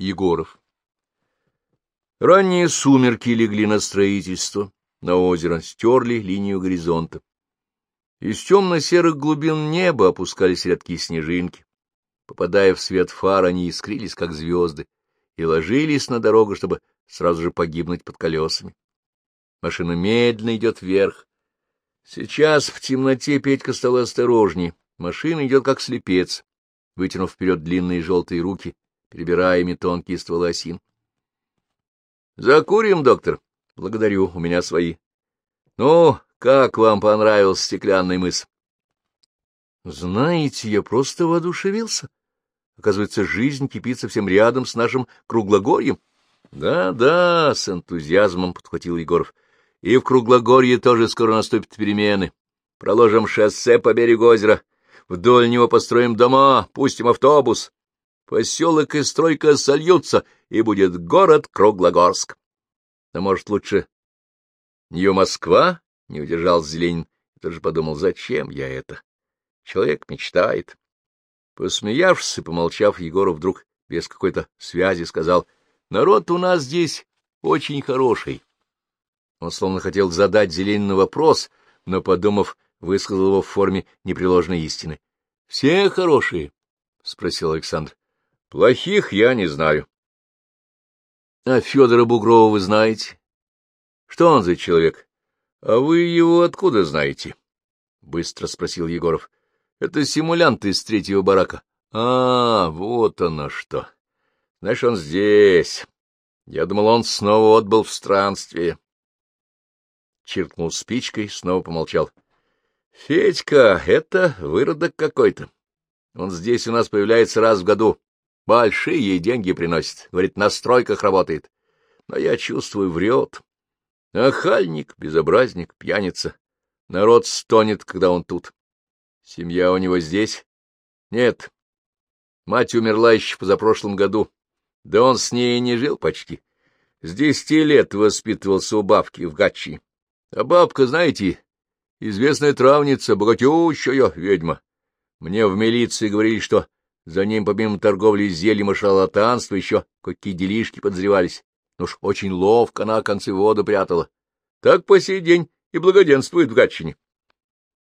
Егоров. Ранние сумерки легли на строительство, на озеро, стерли линию горизонта. Из темно-серых глубин неба опускались рядки снежинки. Попадая в свет фар, они искрились, как звезды, и ложились на дорогу, чтобы сразу же погибнуть под колесами. Машина медленно идет вверх. Сейчас в темноте Петька стал осторожнее. Машина идет как слепец, вытянув вперед длинные желтые руки, перебирая ими тонкие стволы осин. — Закурим, доктор? — Благодарю, у меня свои. — Ну, как вам понравился стеклянный мыс? — Знаете, я просто воодушевился. Оказывается, жизнь кипит совсем рядом с нашим круглогорьем. Да, — Да-да, — с энтузиазмом подхватил Егоров. — И в круглогорье тоже скоро наступят перемены. Проложим шоссе по берегу озера, вдоль него построим дома, пустим автобус. Поселок и стройка сольются, и будет город Круглогорск. А может, лучше Нью-Москва? — не удержал Зеленин. И тоже подумал, зачем я это? Человек мечтает. Посмеявшись и помолчав, Егоров вдруг без какой-то связи сказал, — Народ у нас здесь очень хороший. Он словно хотел задать Зеленину вопрос, но, подумав, высказал его в форме непреложной истины. — Все хорошие? — спросил Александр. — Плохих я не знаю. — А Федора Бугрова вы знаете? — Что он за человек? — А вы его откуда знаете? — быстро спросил Егоров. — Это симулянт из третьего барака. — А, вот оно что. Знаешь, он здесь. Я думал, он снова отбыл в странстве. Чиркнул спичкой, снова помолчал. — Федька, это выродок какой-то. Он здесь у нас появляется раз в году. Большие деньги приносит. Говорит, на стройках работает. Но я чувствую, врет. Охальник, безобразник, пьяница. Народ стонет, когда он тут. Семья у него здесь? Нет. Мать умерла еще позапрошлом году. Да он с ней не жил почти. С десяти лет воспитывался у бабки в Гатчи. А бабка, знаете, известная травница, богатющая ведьма. Мне в милиции говорили, что за ним, помимо торговли зельем и шарлатанства, еще какие делишки подозревались. Ну уж очень ловко она концы воду прятала. Так по сей день и благоденствует в Гатчине.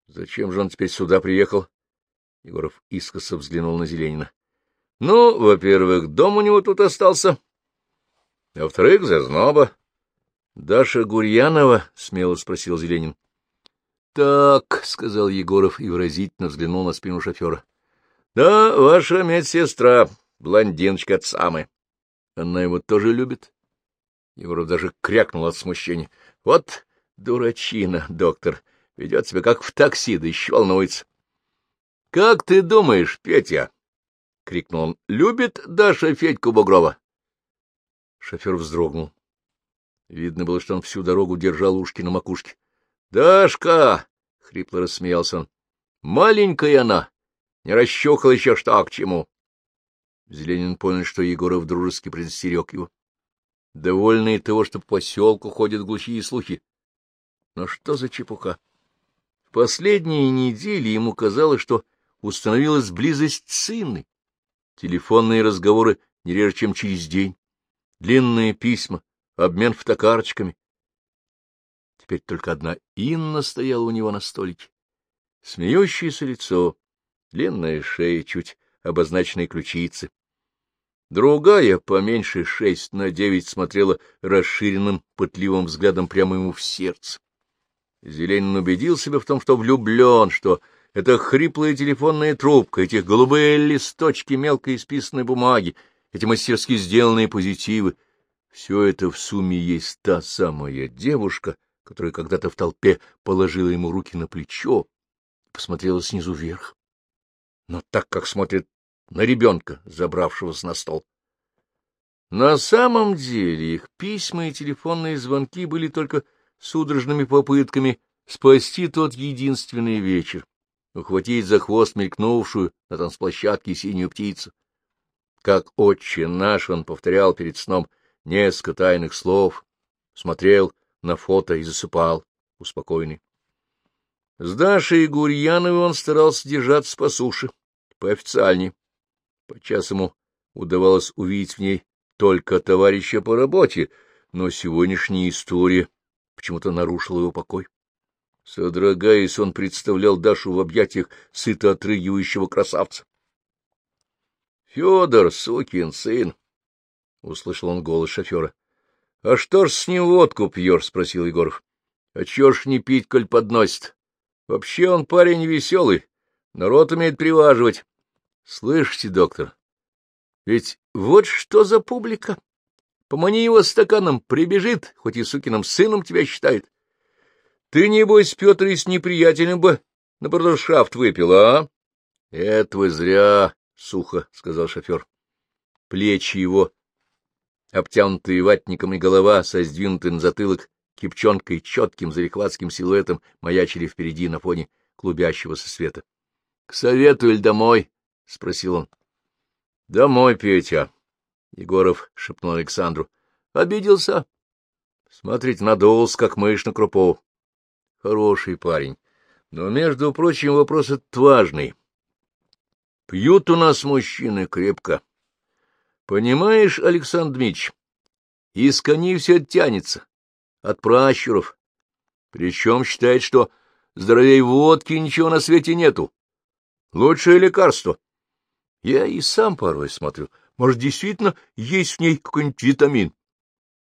Зачем же он теперь сюда приехал? Егоров искоса взглянул на Зеленина. Ну, во-первых, дом у него тут остался. А во-вторых, зазноба. — Даша Гурьянова? — смело спросил Зеленин. — Так, — сказал Егоров и выразительно взглянул на спину шофера. — Да, ваша медсестра, блондиночка от самой. Она его тоже любит? Егоров даже крякнул от смущения. — Вот дурачина, доктор, ведет себя как в такси, да еще волнуется. — Как ты думаешь, Петя? — крикнул он. — Любит Даша Федьку Бугрова? Шофер вздрогнул. Видно было, что он всю дорогу держал ушки на макушке. — Дашка! — хрипло рассмеялся он. — Маленькая она! Не расщухал еще что к чему. Зеленин понял, что Егоров дружески предостерег его довольный того, что по поселку ходят глухие слухи. Но что за чепуха? В последние недели ему казалось, что установилась близость сыны. Телефонные разговоры не реже, чем через день, длинные письма, обмен фотокарточками. Теперь только одна Инна стояла у него на столике. Смеющееся лицо, длинная шея, чуть обозначенные ключицы. Другая, поменьше шесть на девять, смотрела расширенным, пытливым взглядом прямо ему в сердце. Зеленин убедил себя в том, что влюблен, что это хриплая телефонная трубка, эти голубые листочки мелко исписанной бумаги, эти мастерски сделанные позитивы — все это в сумме есть та самая девушка, которая когда-то в толпе положила ему руки на плечо посмотрела снизу вверх. Но так, как смотрит на ребенка, забравшегося на стол. На самом деле их письма и телефонные звонки были только судорожными попытками спасти тот единственный вечер, ухватить за хвост мелькнувшую на танцплощадке синюю птицу. Как отче наш он повторял перед сном несколько тайных слов, смотрел на фото и засыпал, успокоенный. С Дашей Гурьяновой он старался держаться по суше, поофициальней. Подчас ему удавалось увидеть в ней только товарища по работе, но сегодняшняя история почему-то нарушила его покой. Содрогаясь, он представлял Дашу в объятиях сыто отрыгивающего красавца. — Федор, сукин сын! — услышал он голос шофера. — А что ж с ним водку пьешь? — спросил Егоров. — А чё ж не пить, коль подносит? Вообще он парень веселый, народ умеет приваживать. Слышите, доктор, ведь вот что за публика. Помани его стаканом, прибежит, хоть и сукиным сыном тебя считает. Ты, небось, Петр, и с неприятелем бы на брудершафт выпил, а? — Это вы зря, — сухо сказал шофер. Плечи его, обтянутые ватником и голова, со сдвинутой на затылок кипчонкой, четким зарекватским силуэтом, маячили впереди на фоне клубящегося света. — К совету или домой? — спросил он. — Домой, Петя, — Егоров шепнул Александру. — Обиделся? — Смотрите, надулся, как мышь на крупу. Хороший парень. Но, между прочим, вопрос этот важный. Пьют у нас мужчины крепко. Понимаешь, Александр Дмитриевич, из коней все тянется. От пращуров. Причем считает, что здоровей водки ничего на свете нету. Лучшее лекарство. Я и сам порой смотрю. Может, действительно есть в ней какой-нибудь витамин?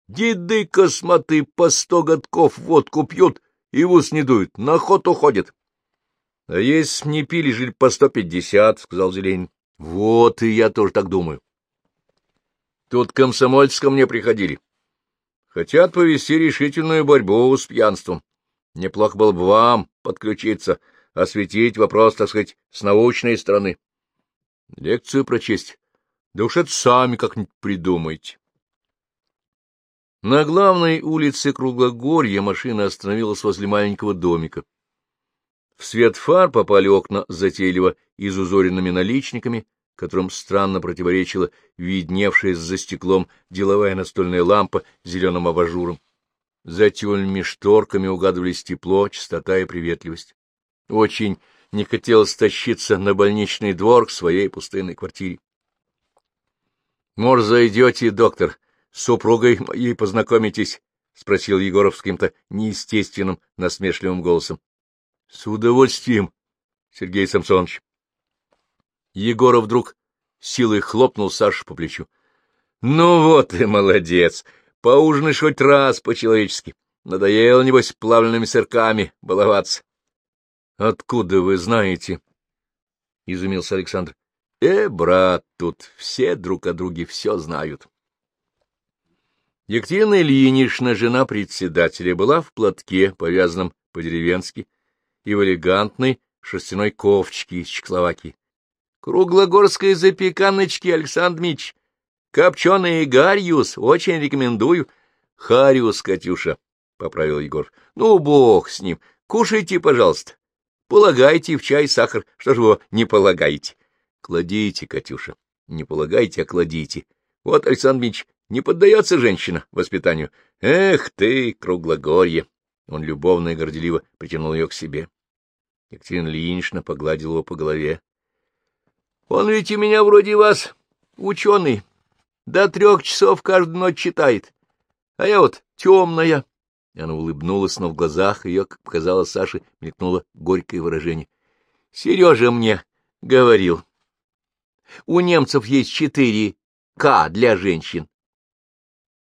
Деды косматы по сто годков водку пьют и в ус не дуют, на охоту ходят. — А если не пили, жили по сто пятьдесят, — сказал Зеленин. — Вот и я тоже так думаю. Тут комсомольцы ко мне приходили. Хотят повести решительную борьбу с пьянством. Неплохо было бы вам подключиться, осветить вопрос, так сказать, с научной стороны. Лекцию прочесть. Да уж это сами как-нибудь придумайте. На главной улице Круглогорья машина остановилась возле маленького домика. В свет фар попали окна затейливо изузоренными наличниками, которым странно противоречила видневшая за стеклом деловая настольная лампа с зеленым абажуром. За тюльными шторками угадывались тепло, чистота и приветливость. Очень не хотелось тащиться на больничный двор к своей пустынной квартире. — Может, зайдете, доктор? с супругой моей познакомитесь? — спросил Егоров с каким-то неестественным, насмешливым голосом. — С удовольствием, Сергей Самсонович. Егоров вдруг силой хлопнул Сашу по плечу. — Ну вот и молодец! Поужинаешь хоть раз по-человечески. Надоело, небось, плавленными сырками баловаться. — Откуда вы знаете? — изумился Александр. — Э, брат, тут все друг о друге все знают. Екатерина Ильинична, жена председателя, была в платке, повязанном по-деревенски, и в элегантной шерстяной кофточке из Чехословакии. — Круглогорской запеканочки, Александр Мич. Копченый гариус, очень рекомендую. — Хариус, Катюша, — поправил Егор. — Ну, бог с ним. Кушайте, пожалуйста. Полагайте в чай сахар. Что же вы не полагаете? — Кладите, Катюша. Не полагайте, а кладите. Вот, Александр Мич, не поддается женщина воспитанию. Эх ты, круглогорье! Он любовно и горделиво притянул ее к себе. Екатерина Ильинична погладила его по голове. — Он ведь у меня вроде вас ученый. До трех часов каждую ночь читает. А я вот темная. И она улыбнулась, но в глазах ее, как показала Саше, мелькнуло горькое выражение. — Сережа мне говорил. У немцев есть четыре К для женщин.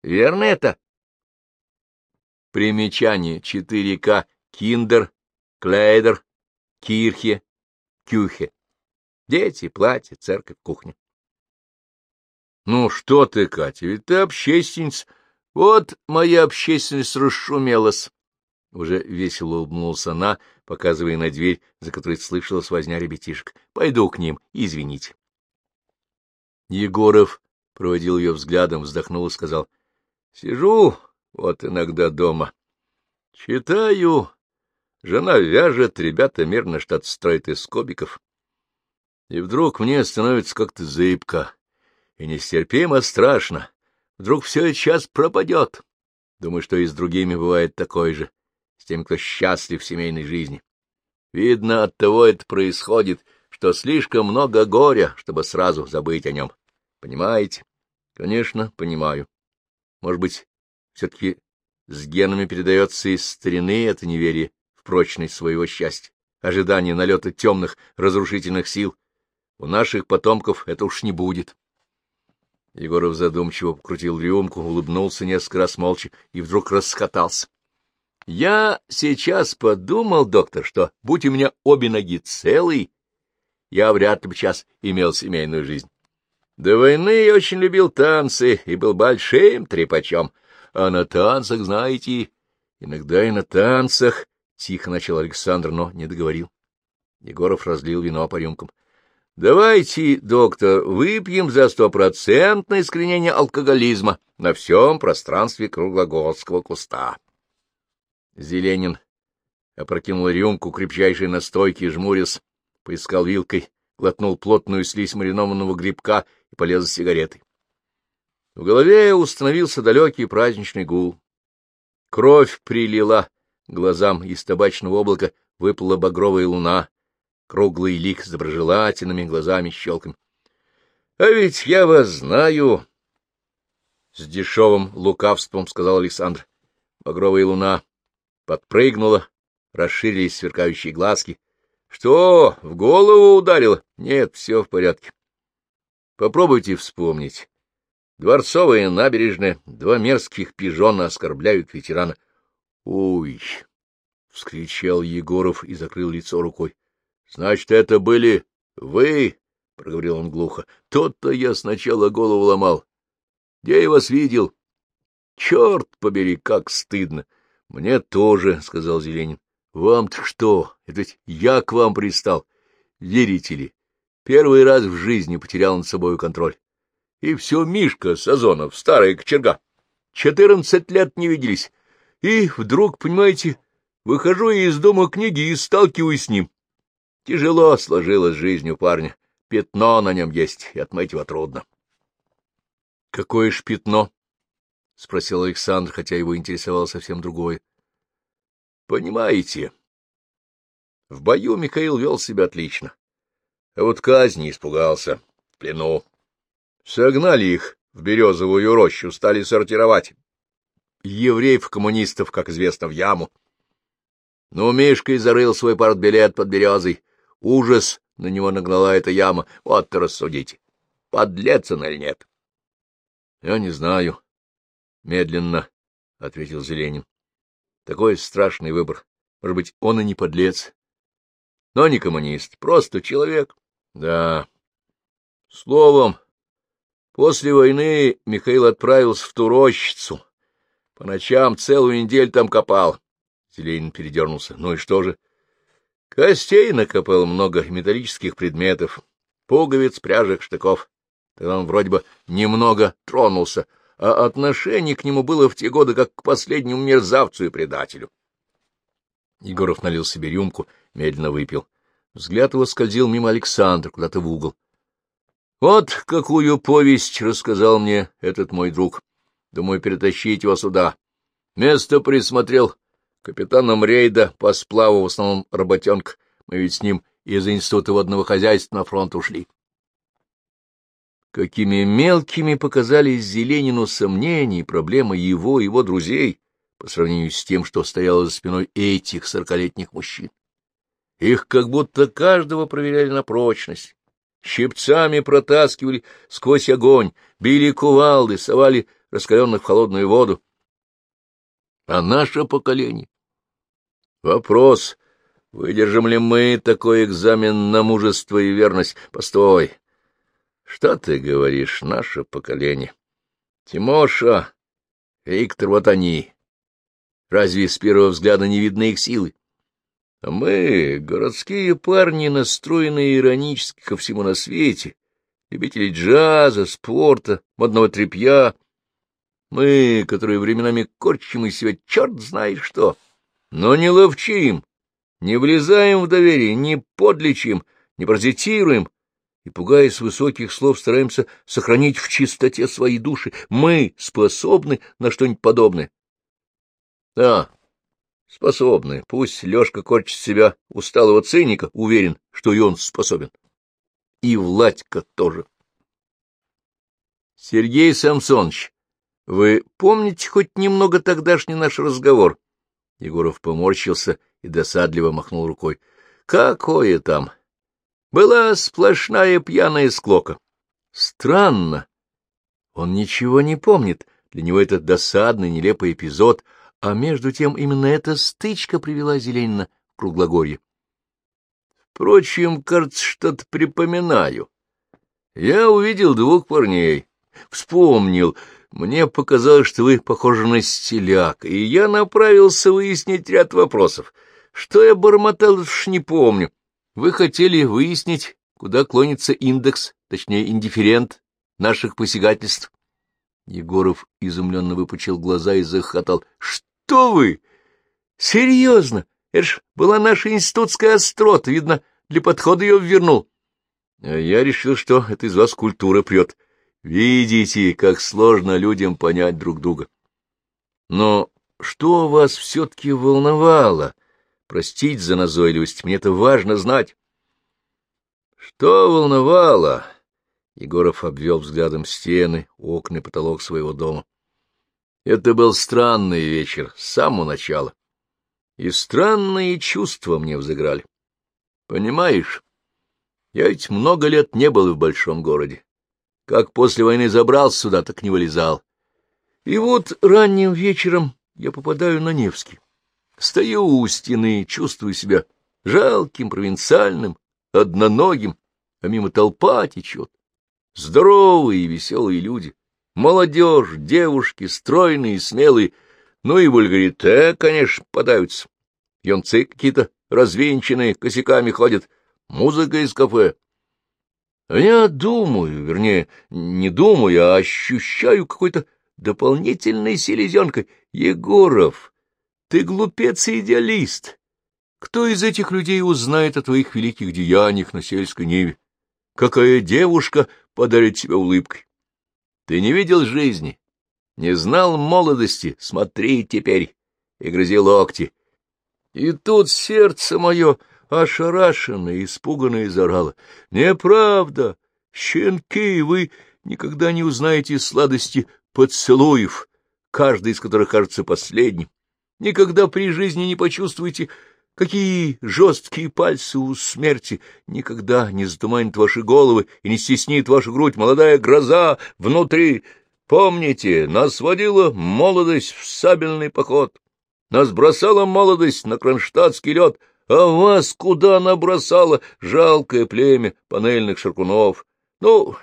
Верно это? Примечание 4К. Киндер, Клейдер, Кирхе, Кюхе. Дети, платье, церковь, кухня. Ну что ты, Катя, ведь ты общественница. Вот моя общественность расшумелась. Уже весело улыбнулась она, показывая на дверь, за которой слышалась возня ребятишек. Пойду к ним, извините. Егоров проводил ее взглядом, вздохнул и сказал — Сижу вот иногда дома. Читаю. Жена вяжет, ребята мирно штат строят из кобиков. И вдруг мне становится как-то зыбко и нестерпимо страшно. Вдруг все сейчас пропадет. Думаю, что и с другими бывает такое же, с теми, кто счастлив в семейной жизни. Видно, от того это происходит, что слишком много горя, чтобы сразу забыть о нем. Понимаете? Конечно, понимаю. Может быть, все-таки с генами передается из старины это неверие в прочность своего счастья, ожидание налета темных разрушительных сил. У наших потомков это уж не будет. Егоров задумчиво покрутил рюмку, улыбнулся несколько раз молча и вдруг расхотался. — Я сейчас подумал, доктор, что, будь у меня обе ноги целые, я вряд ли бы сейчас имел семейную жизнь. До войны я очень любил танцы и был большим трепачом, а на танцах, знаете, иногда и на танцах, — тихо начал Александр, но не договорил. Егоров разлил вино по рюмкам. — Давайте, доктор, выпьем за стопроцентное искоренение алкоголизма на всем пространстве круглогодского куста. Зеленин опрокинул рюмку крепчайшей настойки, жмурясь, поискал вилкой, глотнул плотную слизь маринованного грибка и полез за сигаретой. В голове установился далекий праздничный гул. Кровь прилила глазам, из табачного облака выплыла багровая луна, круглый лик с доброжелательными глазами-щелками. — А ведь я вас знаю! — с дешевым лукавством сказал Александр. Багровая луна подпрыгнула, расширились сверкающие глазки. — Что, в голову ударило? Нет, все в порядке. Попробуйте вспомнить. Дворцовая набережная, два мерзких пижона оскорбляют ветерана. — Ой! — вскричал Егоров и закрыл лицо рукой. — Значит, это были вы? — проговорил он глухо. — Тот-то я сначала голову ломал. Где я вас видел? — Черт побери, как стыдно! — Мне тоже, — сказал Зеленин. — Вам-то что? Это ведь я к вам пристал. Верите ли? Первый раз в жизни потерял над собой контроль. И все Мишка Сазонов, старая кочерга. Четырнадцать лет не виделись. И вдруг, понимаете, выхожу я из дома книги и сталкиваюсь с ним. Тяжело сложилась жизнь у парня. Пятно на нем есть, и отмыть его трудно. — Какое ж пятно? — спросил Александр, хотя его интересовало совсем другое. — Понимаете, в бою Михаил вел себя отлично. А вот казни испугался, в плену. Согнали их в березовую рощу, стали сортировать. Евреев-коммунистов, как известно, в яму. Но Мишка зарыл свой партбилет под березой. Ужас на него нагнала эта яма. Вот-то рассудите, подлец он или нет. — Я не знаю. — Медленно, — ответил Зеленин. — Такой страшный выбор. Может быть, он и не подлец, но не коммунист, просто человек. Да. Словом, После войны Михаил отправился в ту рощицу. По ночам целую неделю там копал. Зеленин передернулся. Ну и что же? Костей накопал много, металлических предметов, пуговиц, пряжек, штыков. Тогда он вроде бы немного тронулся, а отношение к нему было в те годы как к последнему мерзавцу и предателю. Егоров налил себе рюмку, медленно выпил. Взгляд его скользил мимо Александра куда-то в угол. Вот какую повесть рассказал мне этот мой друг. Думаю, перетащить его сюда. Место присмотрел. Капитаном рейда по сплаву в основном работенка. Мы ведь с ним из Института водного хозяйства на фронт ушли. Какими мелкими показались Зеленину сомнения и проблемы его и его друзей по сравнению с тем, что стояло за спиной этих сорокалетних мужчин. Их как будто каждого проверяли на прочность, щипцами протаскивали сквозь огонь, били кувалды, совали раскаленных в холодную воду. А наше поколение? Вопрос, выдержим ли мы такой экзамен на мужество и верность? Постой. Что ты говоришь, наше поколение? Тимоша, Виктор, вот они. Разве с первого взгляда не видны их силы? А мы, городские парни, настроенные иронически ко всему на свете, любители джаза, спорта, модного тряпья, мы, которые временами корчим из себя черт знает что, но не ловчим, не влезаем в доверие, не подлечим, не паразитируем, и, пугаясь высоких слов, стараемся сохранить в чистоте свои души. Мы способны на что-нибудь подобное. Да, Способны. Пусть Лёшка корчит себя усталого циника, уверен, что и он способен. И Владька тоже. — Сергей Самсонович, вы помните хоть немного тогдашний наш разговор? Егоров поморщился и досадливо махнул рукой. — Какое там? Была сплошная пьяная склока. Странно. Он ничего не помнит. Для него это досадный, нелепый эпизод, а между тем именно эта стычка привела Зеленина в Круглогорье. Впрочем, кажется, что-то припоминаю. Я увидел двух парней. Вспомнил. Мне показалось, что вы похожи на стиляк, и я направился выяснить ряд вопросов. Что я бормотал, уж не помню. Вы хотели выяснить, куда клонится индекс, точнее, индифферент наших посягательств. Егоров изумленно выпучил глаза и захотал. — Что вы? Серьезно? Это ж была наша институтская острота, видно, для подхода ее ввернул. А я решил, что это из вас культура прет. Видите, как сложно людям понять друг друга. Но что вас все-таки волновало? Простить за назойливость, мне это важно знать. Что волновало? Егоров обвел взглядом стены, окна и потолок своего дома. Это был странный вечер, с самого начала. И странные чувства мне взыграли. Понимаешь, я ведь много лет не был в большом городе. Как после войны забрался сюда, так не вылезал. И вот ранним вечером я попадаю на Невский. Стою у стены, чувствую себя жалким, провинциальным, одноногим, а мимо толпа течет. Здоровые и веселые люди, молодежь, девушки, стройные и смелые, ну и вульгарите, конечно, попадаются. Юнцы какие-то развинченные, косяками ходят, музыка из кафе. Я думаю, вернее, не думаю, а ощущаю какой-то дополнительной селезенкой. Егоров, ты глупец и идеалист. Кто из этих людей узнает о твоих великих деяниях на сельской ниве? Какая девушка подарит тебе улыбкой. Ты не видел жизни, не знал молодости, смотри теперь, и грызи локти. И тут сердце мое, ошарашенное, испуганное, зарало. Неправда! Щенки, вы никогда не узнаете сладости поцелуев, каждый из которых кажется последним. Никогда при жизни не почувствуете Какие жесткие пальцы у смерти! Никогда не затуманит ваши головы и не стеснит вашу грудь молодая гроза внутри. Помните, нас водила молодость в сабельный поход. Нас бросала молодость на кронштадтский лед, а вас куда она бросала, жалкое племя панельных шаркунов? Ну,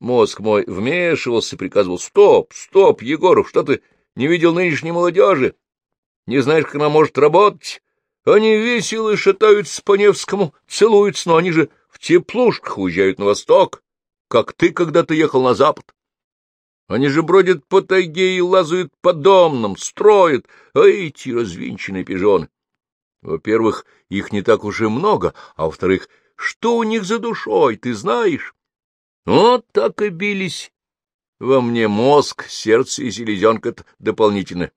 мозг мой вмешивался, приказывал, стоп, стоп, Егоров, что ты не видел нынешней молодежи? Не знаешь, как она может работать? Они весело шатаются по Невскому, целуются, но они же в теплушках уезжают на восток, как ты когда-то ехал на запад. Они же бродят по тайге и лазают по домнам, строят, а эти развинченные пижоны. Во-первых, их не так уж и много, а во-вторых, что у них за душой, ты знаешь? Вот так и бились. Во мне мозг, сердце и селезенка дополнительно.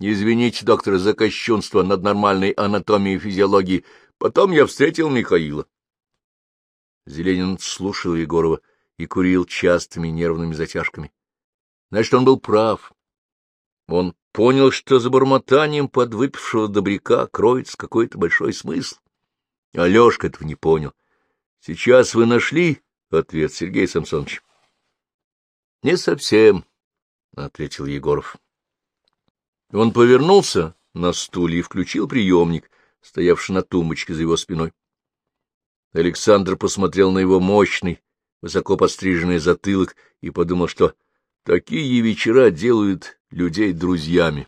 Извините, доктор, за кощунство над нормальной анатомией и физиологией. Потом я встретил Михаила. Зеленин слушал Егорова и курил частыми нервными затяжками. Значит, он был прав. Он понял, что за бормотанием подвыпившего добряка кроется какой-то большой смысл. Алешка этого не понял. — Сейчас вы нашли ответ, Сергей Самсонович? — Не совсем, — ответил Егоров. Он повернулся на стуле и включил приемник, стоявший на тумбочке за его спиной. Александр посмотрел на его мощный, высоко подстриженный затылок и подумал, что такие вечера делают людей друзьями.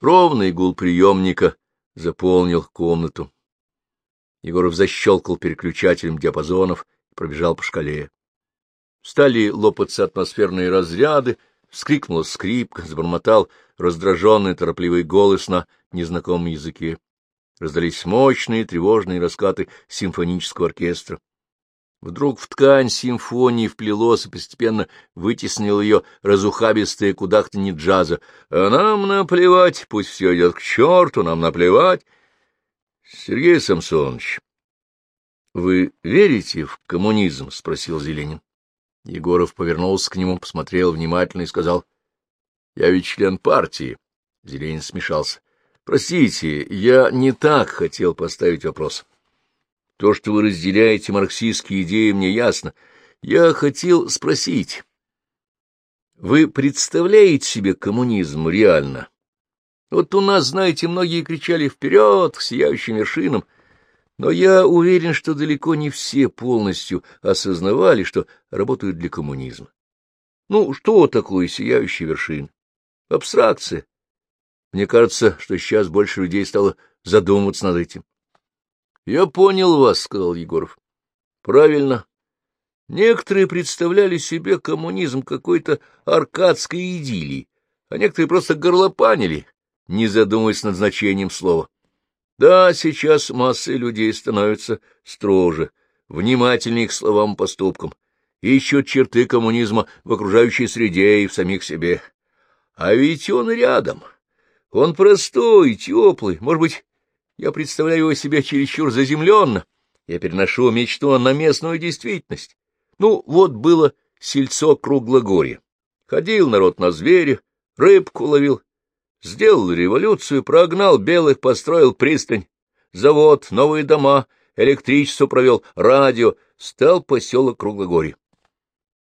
Ровный гул приемника заполнил комнату. Егоров защелкал переключателем диапазонов и пробежал по шкале. Стали лопаться атмосферные разряды, вскрикнула скрипка, забормотал раздраженный торопливый голос на незнакомом языке. Раздались мощные тревожные раскаты симфонического оркестра. Вдруг в ткань симфонии вплелось и постепенно вытеснил ее разухабистое кудахтанье джаза. А нам наплевать, пусть все идет к черту, нам наплевать. Сергей Самсонович, вы верите в коммунизм? — спросил Зеленин. Егоров повернулся к нему, посмотрел внимательно и сказал, — Я ведь член партии. Зеленин смешался. — Простите, я не так хотел поставить вопрос. То, что вы разделяете марксистские идеи, мне ясно. Я хотел спросить, вы представляете себе коммунизм реально? Вот у нас, знаете, многие кричали «вперед!» к сияющим вершинам, но я уверен, что далеко не все полностью осознавали, что работают для коммунизма. Ну, что такое сияющие вершины? Абстракция. Мне кажется, что сейчас больше людей стало задумываться над этим. — Я понял вас, — сказал Егоров. — Правильно. Некоторые представляли себе коммунизм какой-то аркадской идиллии, а некоторые просто горлопанили, не задумываясь над значением слова. Да, сейчас массы людей становятся строже, внимательнее к словам и поступкам, ищут черты коммунизма в окружающей среде и в самих себе. А ведь он рядом. Он простой, теплый. Может быть, я представляю его себе чересчур заземленно. Я переношу мечту на местную действительность. Ну, вот было сельцо Круглогорье. Ходил народ на зверя, рыбку ловил, Сделал революцию, прогнал белых, построил пристань, завод, новые дома, электричество провел, радио, стал поселок Круглогорье.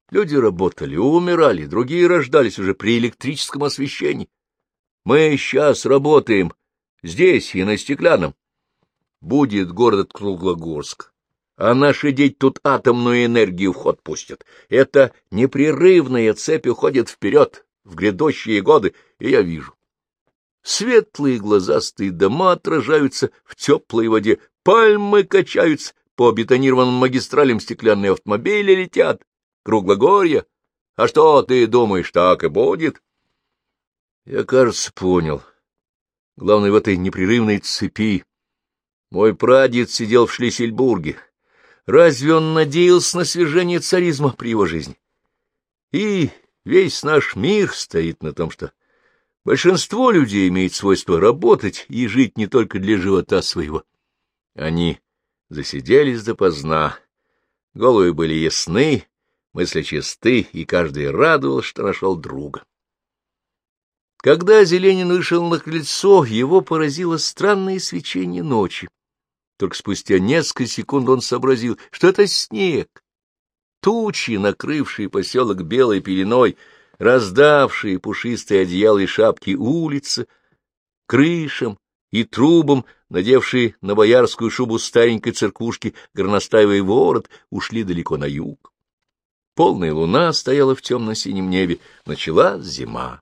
Люди работали, умирали, другие рождались уже при электрическом освещении. Мы сейчас работаем здесь и на Стеклянном. Будет город Круглогорск, а наши дети тут атомную энергию в ход пустят. Это непрерывная цепь уходит вперед в грядущие годы, и я вижу. Светлые глазастые дома отражаются в теплой воде, пальмы качаются, по бетонированным магистралям стеклянные автомобили летят, круглогорье. А что ты думаешь, так и будет? Я, кажется, понял. Главное, в этой непрерывной цепи. Мой прадед сидел в Шлиссельбурге. Разве он надеялся на свержение царизма при его жизни? И весь наш мир стоит на том, что Большинство людей имеет свойство работать и жить не только для живота своего. Они засиделись допоздна, головы были ясны, мысли чисты, и каждый радовал, что нашел друга. Когда Зеленин вышел на крыльцо, его поразило странное свечение ночи. Только спустя несколько секунд он сообразил, что это снег. Тучи, накрывшие поселок белой пеленой, — раздавшие пушистые одеяла и шапки улицы, крышам и трубам, надевшие на боярскую шубу старенькой церквушки горностаевый ворот, ушли далеко на юг. Полная луна стояла в темно-синем небе, начала зима.